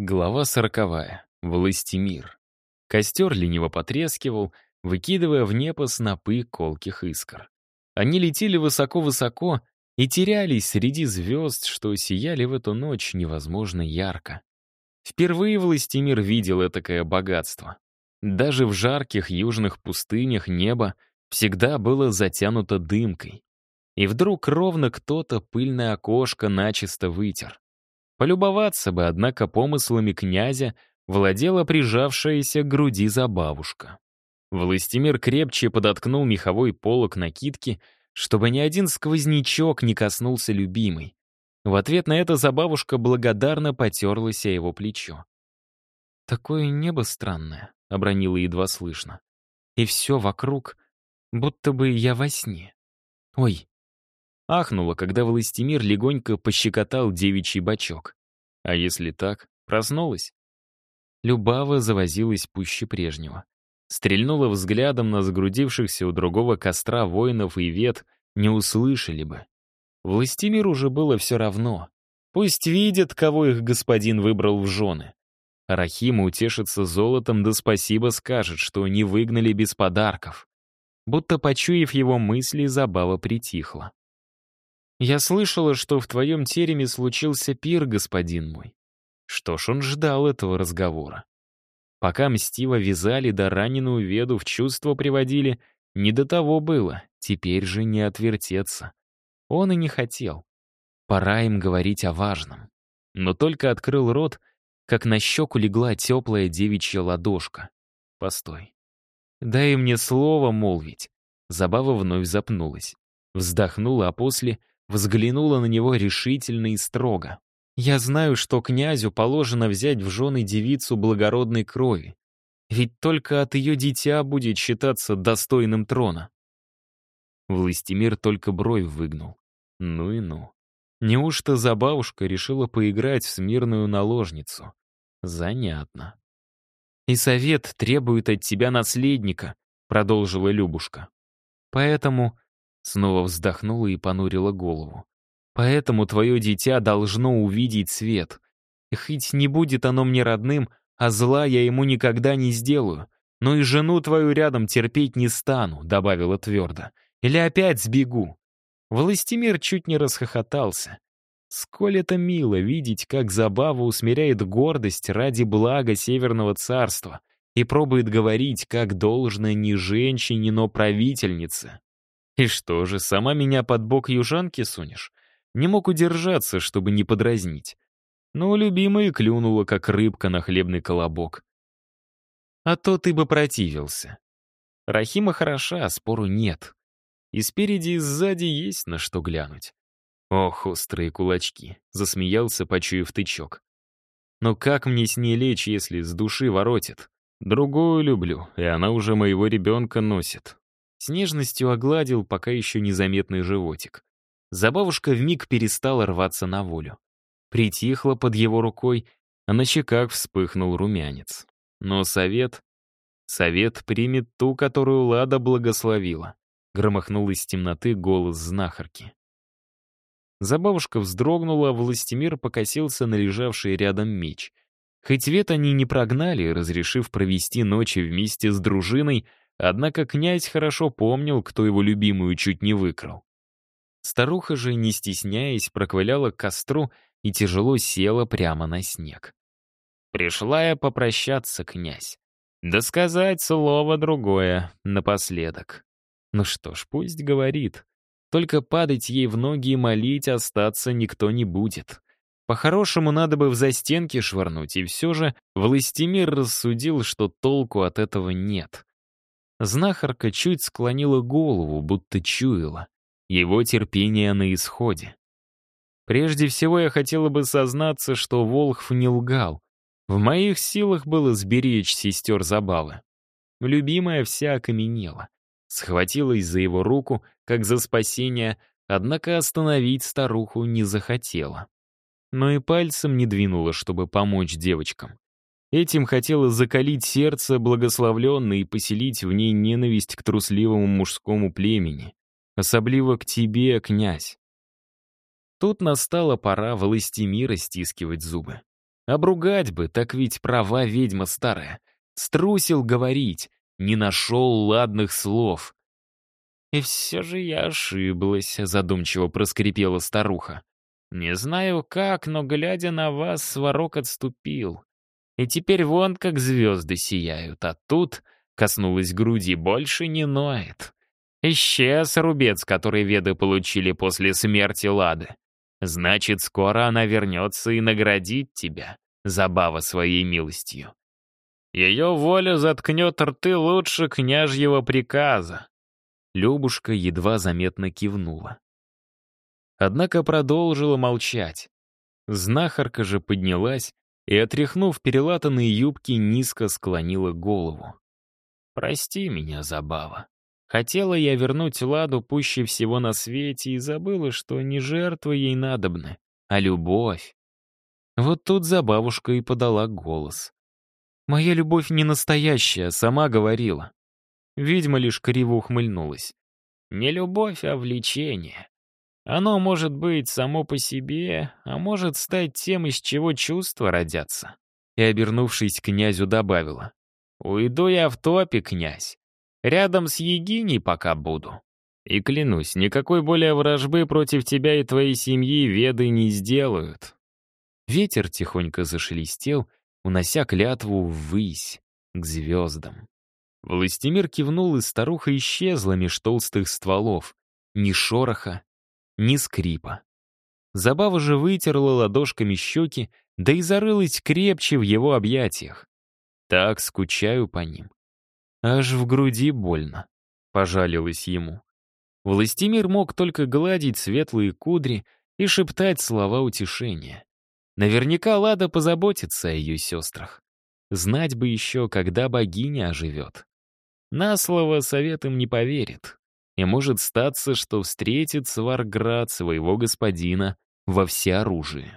Глава сороковая. Властимир. Костер лениво потрескивал, выкидывая в небо снопы колких искр. Они летели высоко-высоко и терялись среди звезд, что сияли в эту ночь невозможно ярко. Впервые Властимир видел этакое богатство. Даже в жарких южных пустынях небо всегда было затянуто дымкой. И вдруг ровно кто-то пыльное окошко начисто вытер. Полюбоваться бы, однако, помыслами князя владела прижавшаяся к груди забавушка. Властимир крепче подоткнул меховой полог накидки, чтобы ни один сквознячок не коснулся любимой. В ответ на это забавушка благодарно потерлась о его плечо. «Такое небо странное», — обронила едва слышно. «И все вокруг, будто бы я во сне. Ой, Ахнула, когда Властимир легонько пощекотал девичий бочок. А если так, проснулась? Любава завозилась пуще прежнего. Стрельнула взглядом на загрудившихся у другого костра воинов и вет, не услышали бы. Властимиру уже было все равно. Пусть видят, кого их господин выбрал в жены. Рахима утешится золотом, да спасибо скажет, что не выгнали без подарков. Будто почуяв его мысли, забава притихла. «Я слышала, что в твоем тереме случился пир, господин мой». Что ж, он ждал этого разговора. Пока мстиво вязали да раненую веду в чувство приводили, не до того было, теперь же не отвертеться. Он и не хотел. Пора им говорить о важном. Но только открыл рот, как на щеку легла теплая девичья ладошка. Постой. Дай мне слово молвить. Забава вновь запнулась. Вздохнула, а после взглянула на него решительно и строго. «Я знаю, что князю положено взять в жены девицу благородной крови, ведь только от ее дитя будет считаться достойным трона». Властимир только бровь выгнул. Ну и ну. Неужто забавушка решила поиграть в смирную наложницу? Занятно. «И совет требует от тебя наследника», — продолжила Любушка. «Поэтому Снова вздохнула и понурила голову. «Поэтому твое дитя должно увидеть свет. Хоть не будет оно мне родным, а зла я ему никогда не сделаю, но и жену твою рядом терпеть не стану», — добавила твердо. «Или опять сбегу». Властимир чуть не расхохотался. Сколь это мило видеть, как забава усмиряет гордость ради блага Северного царства и пробует говорить, как должно не женщине, но правительнице. И что же, сама меня под бок южанки сунешь? Не мог удержаться, чтобы не подразнить. Но любимая клюнула, как рыбка на хлебный колобок. А то ты бы противился. Рахима хороша, спору нет. И спереди, и сзади есть на что глянуть. Ох, острые кулачки, засмеялся, почуяв тычок. Но как мне с ней лечь, если с души воротит? Другую люблю, и она уже моего ребенка носит. С нежностью огладил пока еще незаметный животик. Забавушка вмиг перестала рваться на волю. Притихла под его рукой, а на щеках вспыхнул румянец. Но совет... Совет примет ту, которую Лада благословила. Громыхнул из темноты голос знахарки. Забавушка вздрогнула, а Властимир покосился на лежавший рядом меч. Хоть вет они не прогнали, разрешив провести ночи вместе с дружиной, Однако князь хорошо помнил, кто его любимую чуть не выкрал. Старуха же, не стесняясь, проковыляла к костру и тяжело села прямо на снег. Пришла я попрощаться, князь. Да сказать слово другое напоследок. Ну что ж, пусть говорит. Только падать ей в ноги и молить остаться никто не будет. По-хорошему, надо бы в застенки швырнуть, и все же Властимир рассудил, что толку от этого нет. Знахарка чуть склонила голову, будто чуяла. Его терпение на исходе. Прежде всего я хотела бы сознаться, что Волхв не лгал. В моих силах было сберечь сестер забавы. Любимая вся окаменела. Схватилась за его руку, как за спасение, однако остановить старуху не захотела. Но и пальцем не двинула, чтобы помочь девочкам. Этим хотела закалить сердце благословленной и поселить в ней ненависть к трусливому мужскому племени. Особливо к тебе, князь. Тут настала пора властемира стискивать зубы. Обругать бы, так ведь права ведьма старая. Струсил говорить, не нашел ладных слов. «И все же я ошиблась», — задумчиво проскрипела старуха. «Не знаю как, но, глядя на вас, сварок отступил. И теперь вон как звезды сияют, а тут, коснулась груди, больше не ноет. Исчез рубец, который веды получили после смерти Лады. Значит, скоро она вернется и наградит тебя, забава своей милостью. Ее воля заткнет рты лучше княжьего приказа. Любушка едва заметно кивнула. Однако продолжила молчать. Знахарка же поднялась и, отряхнув перелатанные юбки, низко склонила голову. «Прости меня, Забава. Хотела я вернуть Ладу пуще всего на свете и забыла, что не жертва ей надобны, а любовь. Вот тут Забавушка и подала голос. «Моя любовь не настоящая, сама говорила». Ведьма лишь криво ухмыльнулась. «Не любовь, а влечение. Оно может быть само по себе, а может стать тем, из чего чувства родятся». И, обернувшись князю, добавила. «Уйду я в топе, князь. Рядом с Егиней пока буду. И клянусь, никакой более вражбы против тебя и твоей семьи веды не сделают». Ветер тихонько зашелестел, унося клятву ввысь, к звездам. Властимир кивнул, и старуха исчезла меж толстых стволов. Ни шороха, ни скрипа. Забава же вытерла ладошками щеки, да и зарылась крепче в его объятиях. Так скучаю по ним. Аж в груди больно, пожалилась ему. Властимир мог только гладить светлые кудри и шептать слова утешения. Наверняка Лада позаботится о ее сестрах. Знать бы еще, когда богиня оживет. На слово советом не поверит. И может статься, что встретит Сварград своего господина во всеоружии.